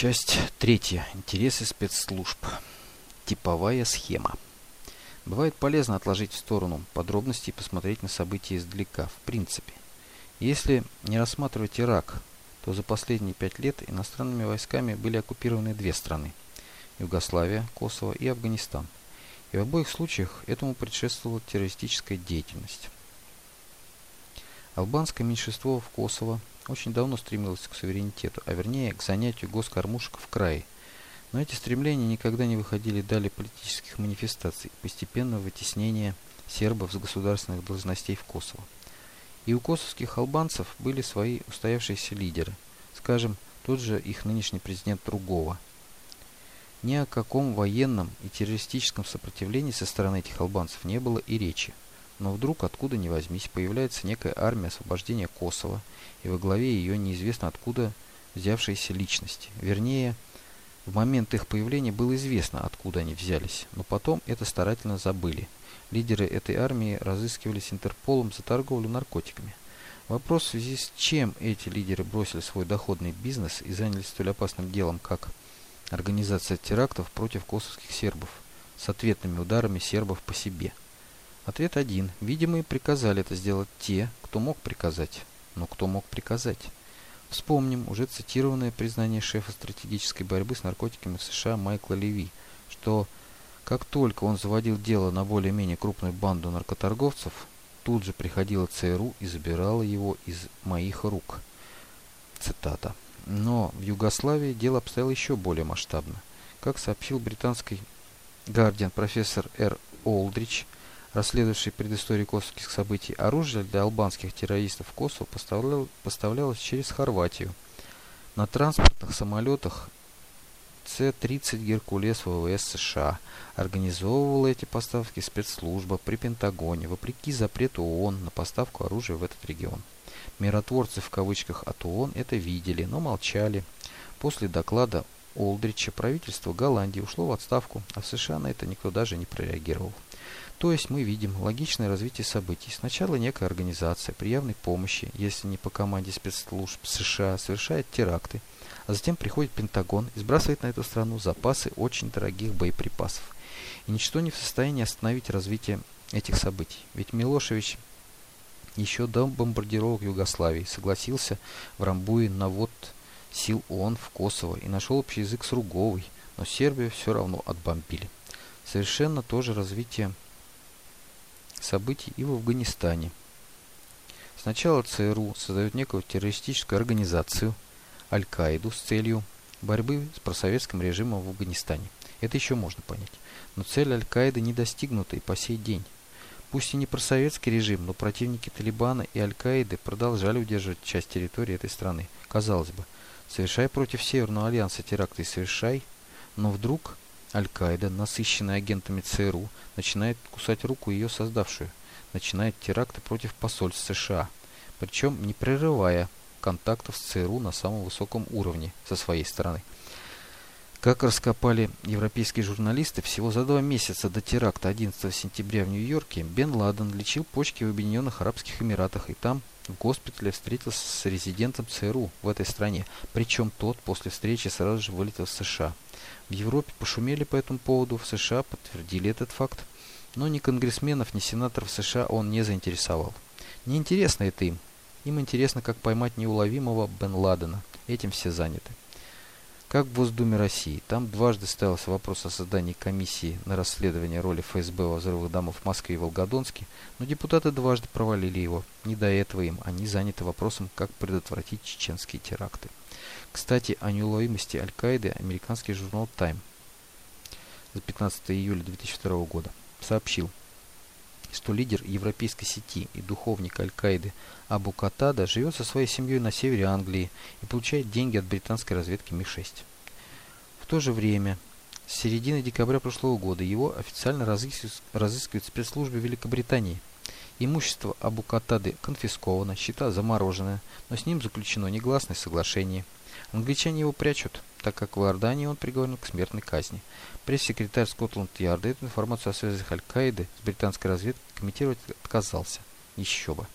Часть третья. Интересы спецслужб. Типовая схема. Бывает полезно отложить в сторону подробности и посмотреть на события издалека, в принципе. Если не рассматривать Ирак, то за последние пять лет иностранными войсками были оккупированы две страны – Югославия, Косово и Афганистан. И в обоих случаях этому предшествовала террористическая деятельность. Албанское меньшинство в Косово очень давно стремилось к суверенитету, а вернее к занятию госкормушек в крае. Но эти стремления никогда не выходили далее политических манифестаций, постепенного вытеснения сербов с государственных должностей в Косово. И у косовских албанцев были свои устоявшиеся лидеры, скажем, тот же их нынешний президент Ругова. Ни о каком военном и террористическом сопротивлении со стороны этих албанцев не было и речи. Но вдруг, откуда ни возьмись, появляется некая армия освобождения Косово, и во главе ее неизвестно откуда взявшиеся личности. Вернее, в момент их появления было известно, откуда они взялись, но потом это старательно забыли. Лидеры этой армии разыскивались Интерполом за торговлю наркотиками. Вопрос в связи с чем эти лидеры бросили свой доходный бизнес и занялись столь опасным делом, как организация терактов против косовских сербов с ответными ударами сербов по себе – Ответ один. Видимо, приказали это сделать те, кто мог приказать. Но кто мог приказать? Вспомним уже цитированное признание шефа стратегической борьбы с наркотиками в США Майкла Леви, что как только он заводил дело на более-менее крупную банду наркоторговцев, тут же приходила ЦРУ и забирала его из моих рук. Цитата. Но в Югославии дело обстояло еще более масштабно. Как сообщил британский Гардиан профессор Р. Олдрич, расследовавший предысторию косовских событий, оружие для албанских террористов в Косово поставлял, поставлялось через Хорватию. На транспортных самолетах С-30 «Геркулес» ВВС США организовывала эти поставки спецслужба при Пентагоне, вопреки запрету ООН на поставку оружия в этот регион. Миротворцы в кавычках от ООН это видели, но молчали. После доклада Олдрича правительство Голландии ушло в отставку, а в США на это никто даже не прореагировал. То есть мы видим логичное развитие событий. Сначала некая организация при явной помощи, если не по команде спецслужб США, совершает теракты, а затем приходит Пентагон и сбрасывает на эту страну запасы очень дорогих боеприпасов. И ничто не в состоянии остановить развитие этих событий. Ведь Милошевич еще до бомбардировок Югославии согласился в Рамбуе на ввод сил ООН в Косово и нашел общий язык с Руговой, но Сербию все равно отбомбили. Совершенно то же развитие событий и в Афганистане. Сначала ЦРУ создает некую террористическую организацию Аль-Каиду с целью борьбы с просоветским режимом в Афганистане. Это еще можно понять. Но цель Аль-Каиды не достигнута и по сей день. Пусть и не просоветский режим, но противники Талибана и Аль-Каиды продолжали удерживать часть территории этой страны. Казалось бы, совершай против Северного Альянса теракты, совершай, но вдруг Аль-Каида, насыщенная агентами ЦРУ, начинает кусать руку ее создавшую, начинает теракты против посольств США, причем не прерывая контактов с ЦРУ на самом высоком уровне со своей стороны. Как раскопали европейские журналисты, всего за два месяца до теракта 11 сентября в Нью-Йорке Бен Ладен лечил почки в Объединенных Арабских Эмиратах и там в госпитале встретился с резидентом ЦРУ в этой стране, причем тот после встречи сразу же вылетел в США. В Европе пошумели по этому поводу, в США подтвердили этот факт, но ни конгрессменов, ни сенаторов США он не заинтересовал. Не интересно это им. Им интересно, как поймать неуловимого Бен Ладена. Этим все заняты. Как в Госдуме России. Там дважды ставился вопрос о создании комиссии на расследование роли ФСБ во взрывах домов в Москве и Волгодонске, но депутаты дважды провалили его. Не до этого им. Они заняты вопросом, как предотвратить чеченские теракты. Кстати, о неуловимости Аль-Каиды американский журнал Time за 15 июля 2002 года сообщил, что лидер европейской сети и духовник Аль-Каиды Абу Катада живет со своей семьей на севере Англии и получает деньги от британской разведки Ми-6. В то же время, с середины декабря прошлого года его официально разыскивают спецслужбы Великобритании. Имущество Абу Катады конфисковано, счета заморожены, но с ним заключено негласное соглашение – Англичане его прячут, так как в Иордании он приговорен к смертной казни. Пресс-секретарь Скотланд-Ярда эту информацию о связях Аль-Каиды с британской разведкой комментировать отказался. Еще бы.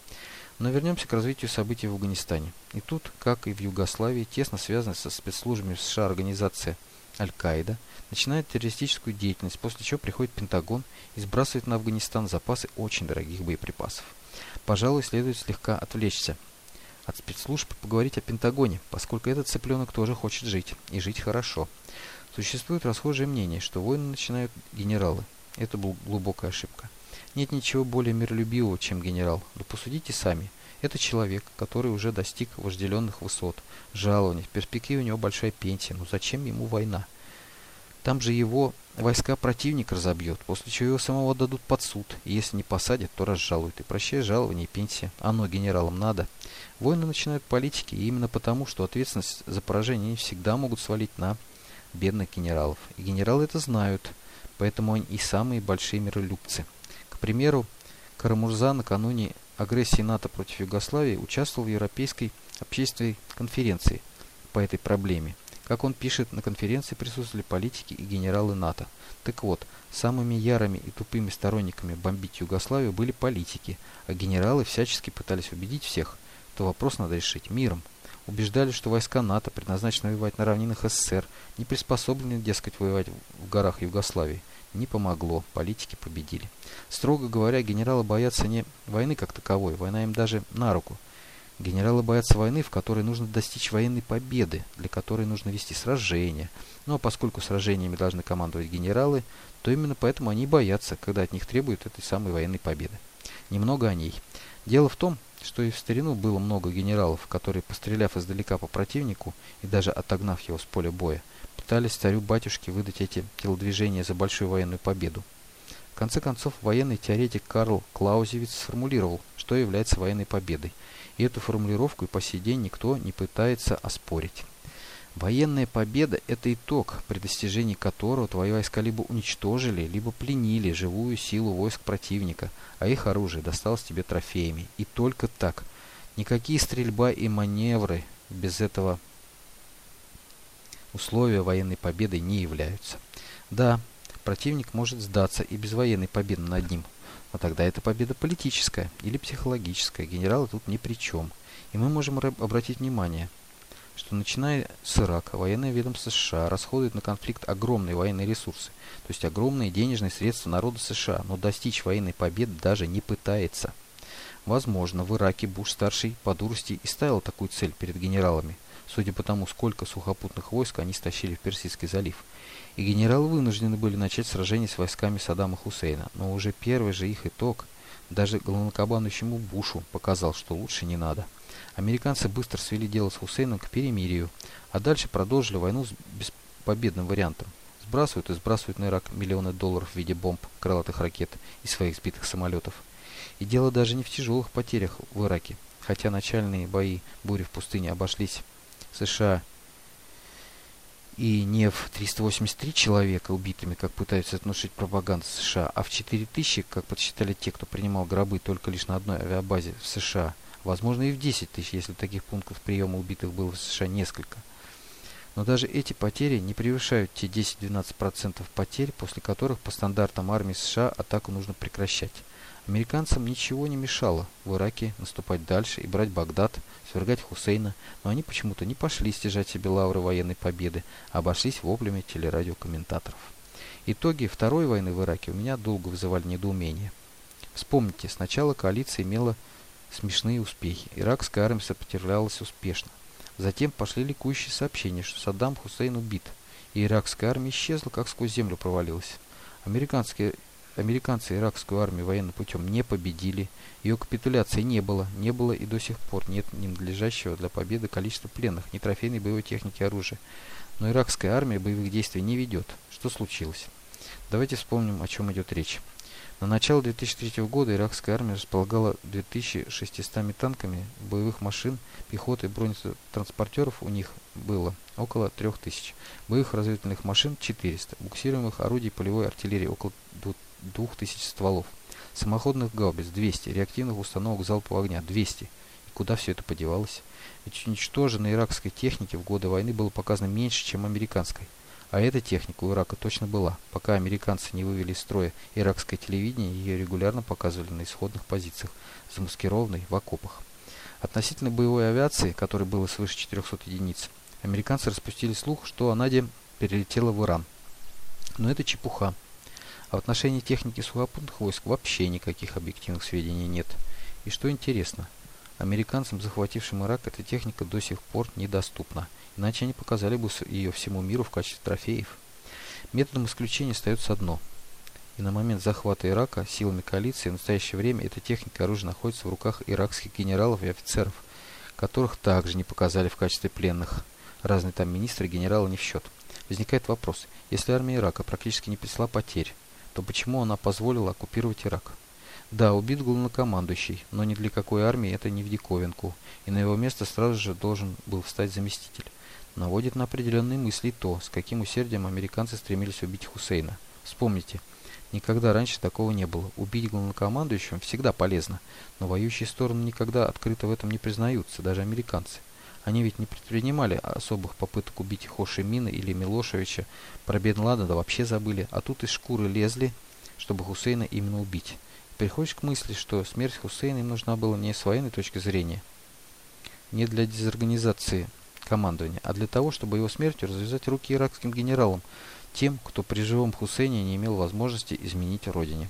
Но вернемся к развитию событий в Афганистане. И тут, как и в Югославии, тесно связанная со спецслужбами США организация Аль-Каида начинает террористическую деятельность, после чего приходит Пентагон и сбрасывает на Афганистан запасы очень дорогих боеприпасов. Пожалуй, следует слегка отвлечься от спецслужб поговорить о Пентагоне, поскольку этот цыпленок тоже хочет жить, и жить хорошо. Существует расхожее мнение, что войны начинают генералы. Это была глубокая ошибка. Нет ничего более миролюбивого, чем генерал. Да посудите сами. Это человек, который уже достиг вожделенных высот, жалований, в перспективе у него большая пенсия. Но зачем ему война? Там же его войска противник разобьет, после чего его самого дадут под суд. И если не посадят, то разжалуют. И прощай жалование и пенсия. Оно генералам надо. Войны начинают политики, и именно потому, что ответственность за поражение они всегда могут свалить на бедных генералов. И генералы это знают, поэтому они и самые большие миролюбцы примеру, Карамурза накануне агрессии НАТО против Югославии участвовал в Европейской общественной конференции по этой проблеме. Как он пишет, на конференции присутствовали политики и генералы НАТО. Так вот, самыми ярыми и тупыми сторонниками бомбить Югославию были политики, а генералы всячески пытались убедить всех, что вопрос надо решить миром. Убеждали, что войска НАТО, предназначены воевать на равнинах СССР, не приспособлены, дескать, воевать в горах Югославии. Не помогло, политики победили. Строго говоря, генералы боятся не войны как таковой, война им даже на руку. Генералы боятся войны, в которой нужно достичь военной победы, для которой нужно вести сражения. Ну а поскольку сражениями должны командовать генералы, то именно поэтому они боятся, когда от них требуют этой самой военной победы. Немного о ней. Дело в том, что и в старину было много генералов, которые, постреляв издалека по противнику и даже отогнав его с поля боя, пытались царю-батюшке выдать эти телодвижения за большую военную победу. В конце концов, военный теоретик Карл Клаузевиц сформулировал, что является военной победой, и эту формулировку и по сей день никто не пытается оспорить. Военная победа – это итог, при достижении которого твои войска либо уничтожили, либо пленили живую силу войск противника, а их оружие досталось тебе трофеями. И только так. Никакие стрельба и маневры без этого условия военной победы не являются. Да, противник может сдаться и без военной победы над ним, но тогда это победа политическая или психологическая, генералы тут ни при чем. И мы можем обратить внимание, что начиная с Ирака, военное ведомство США расходует на конфликт огромные военные ресурсы, то есть огромные денежные средства народа США, но достичь военной победы даже не пытается. Возможно, в Ираке Буш-старший по дурости и ставил такую цель перед генералами, судя по тому, сколько сухопутных войск они стащили в Персидский залив. И генералы вынуждены были начать сражение с войсками Саддама Хусейна, но уже первый же их итог даже главнокомандующему Бушу показал, что лучше не надо. Американцы быстро свели дело с Хусейном к перемирию, а дальше продолжили войну с беспобедным вариантом. Сбрасывают и сбрасывают на Ирак миллионы долларов в виде бомб, крылатых ракет и своих сбитых самолетов. И дело даже не в тяжелых потерях в Ираке, хотя начальные бои бури в пустыне обошлись США и не в 383 человека убитыми, как пытаются внушить пропаганда США, а в 4000, как подсчитали те, кто принимал гробы только лишь на одной авиабазе в США. Возможно и в 10 тысяч, если таких пунктов приема убитых было в США несколько. Но даже эти потери не превышают те 10-12% потерь, после которых по стандартам армии США атаку нужно прекращать. Американцам ничего не мешало в Ираке наступать дальше и брать Багдад, свергать Хусейна, но они почему-то не пошли стяжать себе лавры военной победы, а обошлись воплями телерадиокомментаторов. Итоги Второй войны в Ираке у меня долго вызывали недоумение. Вспомните, сначала коалиция имела смешные успехи. Иракская армия сопротивлялась успешно. Затем пошли ликующие сообщения, что Саддам Хусейн убит, и иракская армия исчезла, как сквозь землю провалилась. Американские Американцы иракскую армию военным путем не победили, ее капитуляции не было, не было и до сих пор нет ни надлежащего для победы количества пленных, ни трофейной боевой техники оружия. Но иракская армия боевых действий не ведет. Что случилось? Давайте вспомним, о чем идет речь. На начало 2003 года иракская армия располагала 2600 танками, боевых машин, пехоты, бронетранспортеров у них было около 3000, боевых разведывательных машин 400, буксируемых орудий полевой артиллерии около 2000 стволов, самоходных гаубиц 200, реактивных установок залпового огня 200. И куда все это подевалось? Ведь уничтоженной иракской техники в годы войны было показано меньше, чем американской. А эта техника у Ирака точно была. Пока американцы не вывели из строя иракское телевидение, ее регулярно показывали на исходных позициях, замаскированной в окопах. Относительно боевой авиации, которой было свыше 400 единиц, американцы распустили слух, что Анаде перелетела в Иран. Но это чепуха. А в отношении техники сухопутных войск вообще никаких объективных сведений нет. И что интересно, американцам, захватившим Ирак, эта техника до сих пор недоступна. Иначе они показали бы ее всему миру в качестве трофеев. Методом исключения остается одно. И на момент захвата Ирака силами коалиции в настоящее время эта техника и оружие находится в руках иракских генералов и офицеров, которых также не показали в качестве пленных. Разные там министры и генералы не в счет. Возникает вопрос, если армия Ирака практически не принесла потерь, то почему она позволила оккупировать Ирак? Да, убит главнокомандующий, но ни для какой армии это не в диковинку, и на его место сразу же должен был встать заместитель. Наводит на определенные мысли то, с каким усердием американцы стремились убить Хусейна. Вспомните, никогда раньше такого не было. Убить главнокомандующего всегда полезно, но воюющие стороны никогда открыто в этом не признаются, даже американцы. Они ведь не предпринимали особых попыток убить Хо Ши Мина или Милошевича, про Бен Ладена вообще забыли, а тут из шкуры лезли, чтобы Хусейна именно убить. Приходишь к мысли, что смерть Хусейна им нужна была не с военной точки зрения, не для дезорганизации командования, а для того, чтобы его смертью развязать руки иракским генералам, тем, кто при живом Хусейне не имел возможности изменить родине.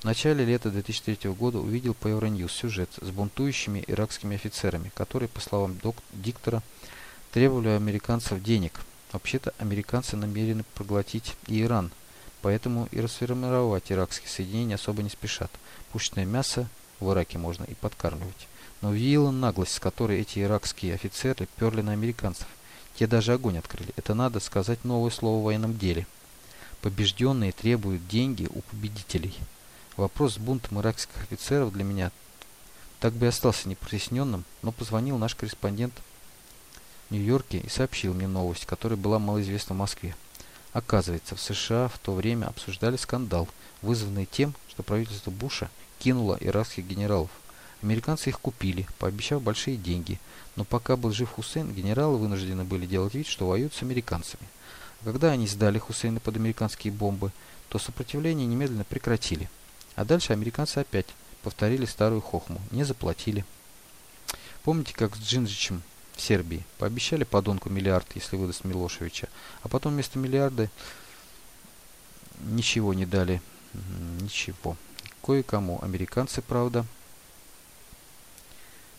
В начале лета 2003 года увидел по Euronews сюжет с бунтующими иракскими офицерами, которые, по словам диктора, требовали у американцев денег. Вообще-то американцы намерены проглотить и Иран, поэтому и расформировать иракские соединения особо не спешат. Пушечное мясо в Ираке можно и подкармливать. Но увидела наглость, с которой эти иракские офицеры перли на американцев. Те даже огонь открыли. Это надо сказать новое слово в военном деле. Побежденные требуют деньги у победителей. Вопрос с бунтом иракских офицеров для меня так бы и остался непроясненным, но позвонил наш корреспондент в Нью-Йорке и сообщил мне новость, которая была малоизвестна в Москве. Оказывается, в США в то время обсуждали скандал, вызванный тем, что правительство Буша кинуло иракских генералов. Американцы их купили, пообещав большие деньги, но пока был жив Хусейн, генералы вынуждены были делать вид, что воюют с американцами. А когда они сдали Хусейна под американские бомбы, то сопротивление немедленно прекратили – а дальше американцы опять повторили старую хохму. Не заплатили. Помните, как с Джинджичем в Сербии? Пообещали подонку миллиард, если выдаст Милошевича. А потом вместо миллиарда ничего не дали. Ничего. Кое-кому. Американцы, правда,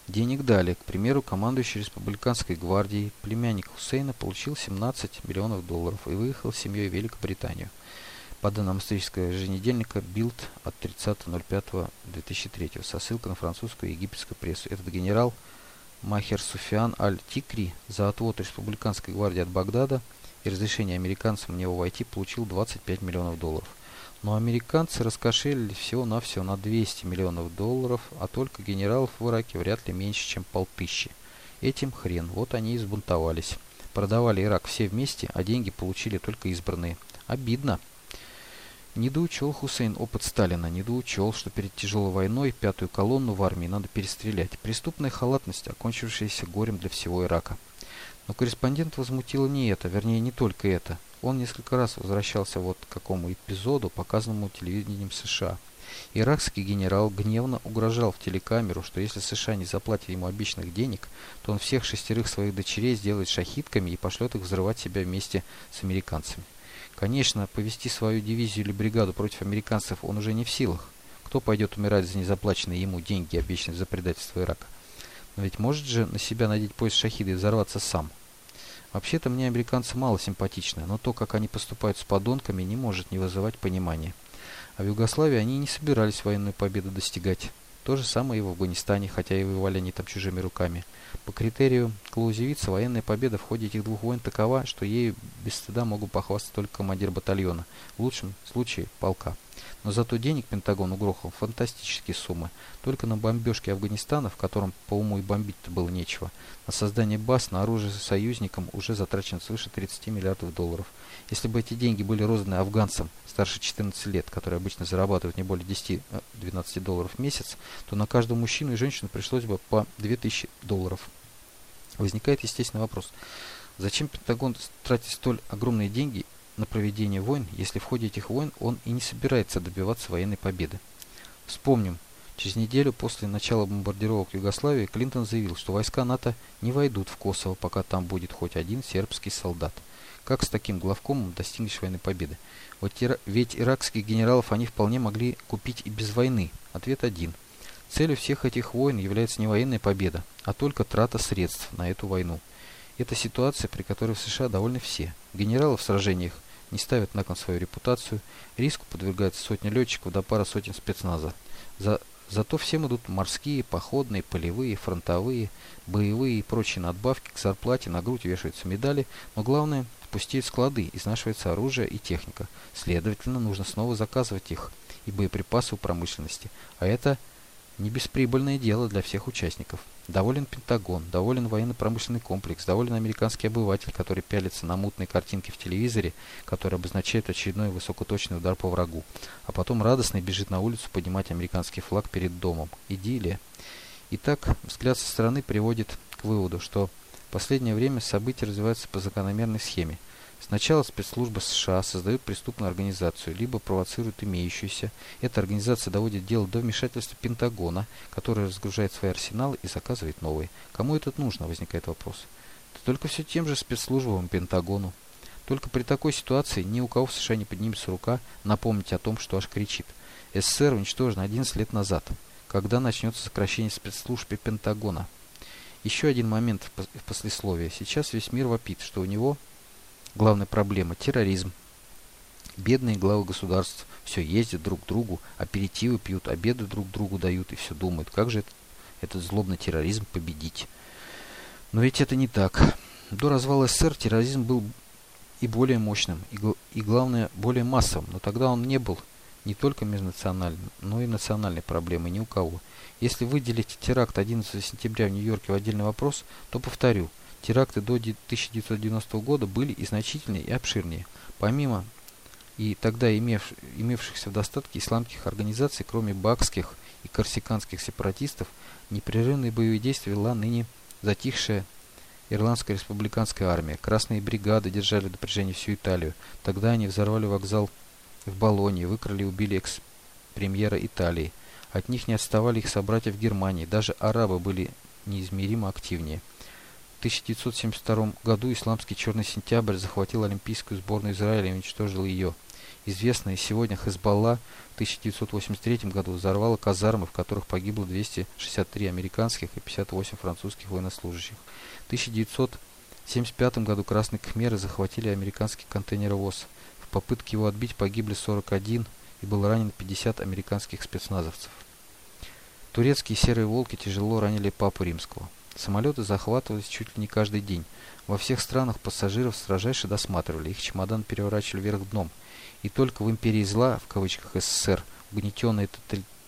денег дали. К примеру, командующий республиканской гвардией, племянник Хусейна, получил 17 миллионов долларов и выехал с семьей в Великобританию по данным исторического еженедельника Билд от 30.05.2003 со ссылкой на французскую и египетскую прессу. Этот генерал Махер Суфиан Аль-Тикри за отвод республиканской гвардии от Багдада и разрешение американцам в него войти получил 25 миллионов долларов. Но американцы раскошелили всего-навсего на 200 миллионов долларов, а только генералов в Ираке вряд ли меньше, чем полтыщи. Этим хрен, вот они и взбунтовались. Продавали Ирак все вместе, а деньги получили только избранные. Обидно. Недоучел Хусейн опыт Сталина, недоучел, что перед тяжелой войной пятую колонну в армии надо перестрелять. Преступная халатность, окончившаяся горем для всего Ирака. Но корреспондент возмутило не это, вернее не только это. Он несколько раз возвращался вот к какому эпизоду, показанному телевидением США. Иракский генерал гневно угрожал в телекамеру, что если США не заплатят ему обещанных денег, то он всех шестерых своих дочерей сделает шахидками и пошлет их взрывать себя вместе с американцами. Конечно, повести свою дивизию или бригаду против американцев он уже не в силах. Кто пойдет умирать за незаплаченные ему деньги, обещанные за предательство Ирака? Но ведь может же на себя надеть пояс шахида и взорваться сам. Вообще-то мне американцы мало симпатичны, но то, как они поступают с подонками, не может не вызывать понимания. А в Югославии они не собирались военную победу достигать. То же самое и в Афганистане, хотя и воевали они там чужими руками. По критерию Клаузевица военная победа в ходе этих двух войн такова, что ею без стыда могут похвастаться только командир батальона, в лучшем случае полка. Но зато денег Пентагон угрохал фантастические суммы. Только на бомбежке Афганистана, в котором по уму и бомбить-то было нечего, на создание баз, на оружие союзникам уже затрачено свыше 30 миллиардов долларов. Если бы эти деньги были розданы афганцам старше 14 лет, которые обычно зарабатывают не более 10-12 э, долларов в месяц, то на каждого мужчину и женщину пришлось бы по 2000 долларов. Возникает естественный вопрос. Зачем Пентагон тратит столь огромные деньги на проведение войн, если в ходе этих войн он и не собирается добиваться военной победы. Вспомним, Через неделю после начала бомбардировок Югославии Клинтон заявил, что войска НАТО не войдут в Косово, пока там будет хоть один сербский солдат. Как с таким главкомом достигнешь военной победы? Вот ведь иракских генералов они вполне могли купить и без войны. Ответ один. Целью всех этих войн является не военная победа, а только трата средств на эту войну. Это ситуация, при которой в США довольны все. Генералы в сражениях не ставят на кон свою репутацию, риску подвергаются сотни летчиков до пары сотен спецназа. За, зато всем идут морские, походные, полевые, фронтовые, боевые и прочие надбавки к зарплате, на грудь вешаются медали, но главное – пустеют склады, изнашивается оружие и техника. Следовательно, нужно снова заказывать их и боеприпасы у промышленности. А это не бесприбыльное дело для всех участников. Доволен Пентагон, доволен военно-промышленный комплекс, доволен американский обыватель, который пялится на мутные картинки в телевизоре, которые обозначают очередной высокоточный удар по врагу, а потом радостно бежит на улицу поднимать американский флаг перед домом. Идиллия. Итак, взгляд со стороны приводит к выводу, что в последнее время события развиваются по закономерной схеме – Сначала спецслужбы США создают преступную организацию, либо провоцируют имеющуюся. Эта организация доводит дело до вмешательства Пентагона, который разгружает свои арсеналы и заказывает новые. Кому это нужно, возникает вопрос. Да только все тем же спецслужбам Пентагону. Только при такой ситуации ни у кого в США не поднимется рука напомнить о том, что аж кричит. СССР уничтожен 11 лет назад. Когда начнется сокращение спецслужб и Пентагона? Еще один момент в послесловии. Сейчас весь мир вопит, что у него Главная проблема – терроризм. Бедные главы государств все ездят друг к другу, аперитивы пьют, обеды друг другу дают и все думают, как же этот, этот злобный терроризм победить. Но ведь это не так. До развала СССР терроризм был и более мощным, и, и главное, более массовым, но тогда он не был не только межнациональным, но и национальной проблемой ни у кого. Если выделить теракт 11 сентября в Нью-Йорке в отдельный вопрос, то повторю – Теракты до 1990 года были и значительнее, и обширнее. Помимо и тогда имев, имевшихся в достатке исламских организаций, кроме бакских и корсиканских сепаратистов, непрерывные боевые действия вела ныне затихшая Ирландская республиканская армия. Красные бригады держали в напряжении всю Италию. Тогда они взорвали вокзал в Болонии, выкрали и убили экс-премьера Италии. От них не отставали их собратья в Германии. Даже арабы были неизмеримо активнее. 1972 году исламский «Черный сентябрь» захватил олимпийскую сборную Израиля и уничтожил ее. Известная сегодня Хезбалла в 1983 году взорвала казармы, в которых погибло 263 американских и 58 французских военнослужащих. В 1975 году Красные Кхмеры захватили американский контейнеровоз. В попытке его отбить погибли 41 и было ранено 50 американских спецназовцев. Турецкие серые волки тяжело ранили папу римского. Самолеты захватывались чуть ли не каждый день. Во всех странах пассажиров строжайше досматривали, их чемодан переворачивали вверх дном. И только в империи зла, в кавычках СССР, угнетенные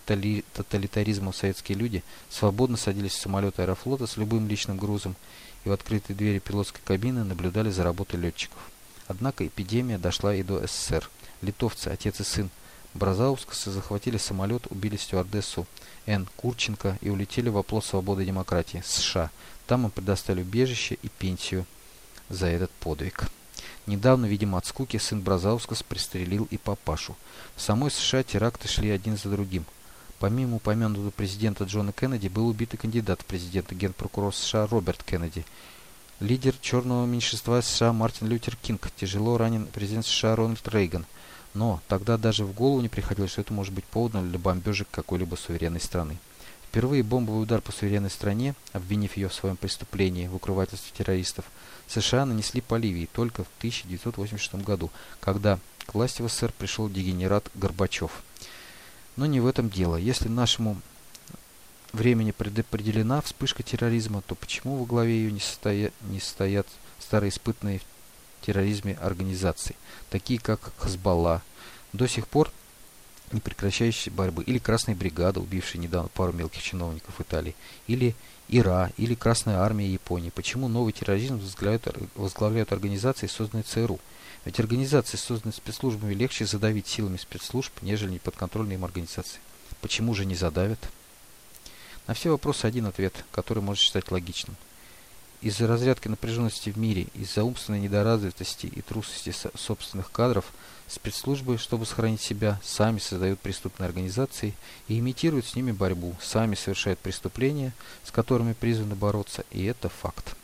тоталитаризмом советские люди свободно садились в самолет аэрофлота с любым личным грузом и в открытые двери пилотской кабины наблюдали за работой летчиков. Однако эпидемия дошла и до СССР. Литовцы, отец и сын Бразаускасы захватили самолет, убили стюардессу Н. Курченко и улетели в оплот свободы и демократии, США. Там им предоставили убежище и пенсию за этот подвиг. Недавно, видимо, от скуки сын Бразаускас пристрелил и папашу. В самой США теракты шли один за другим. Помимо упомянутого президента Джона Кеннеди был убит и кандидат в президенты генпрокурор США Роберт Кеннеди. Лидер черного меньшинства США Мартин Лютер Кинг, тяжело ранен президент США Рональд Рейган – но тогда даже в голову не приходило, что это может быть поводом для бомбежек какой-либо суверенной страны. Впервые бомбовый удар по суверенной стране, обвинив ее в своем преступлении в укрывательстве террористов, США нанесли по Ливии только в 1986 году, когда к власти в СССР пришел дегенерат Горбачев. Но не в этом дело. Если нашему времени предопределена вспышка терроризма, то почему во главе ее не, стоя... не стоят старые испытанные терроризме организаций, такие как Хазбалла, до сих пор не прекращающейся борьбы, или Красная бригада, убившая недавно пару мелких чиновников Италии, или ИРА, или Красная армия Японии. Почему новый терроризм возглавляют, возглавляют организации, созданные ЦРУ? Ведь организации, созданные спецслужбами, легче задавить силами спецслужб, нежели неподконтрольные им организации. Почему же не задавят? На все вопросы один ответ, который можно считать логичным. Из-за разрядки напряженности в мире, из-за умственной недоразвитости и трусости собственных кадров, спецслужбы, чтобы сохранить себя, сами создают преступные организации и имитируют с ними борьбу, сами совершают преступления, с которыми призваны бороться, и это факт.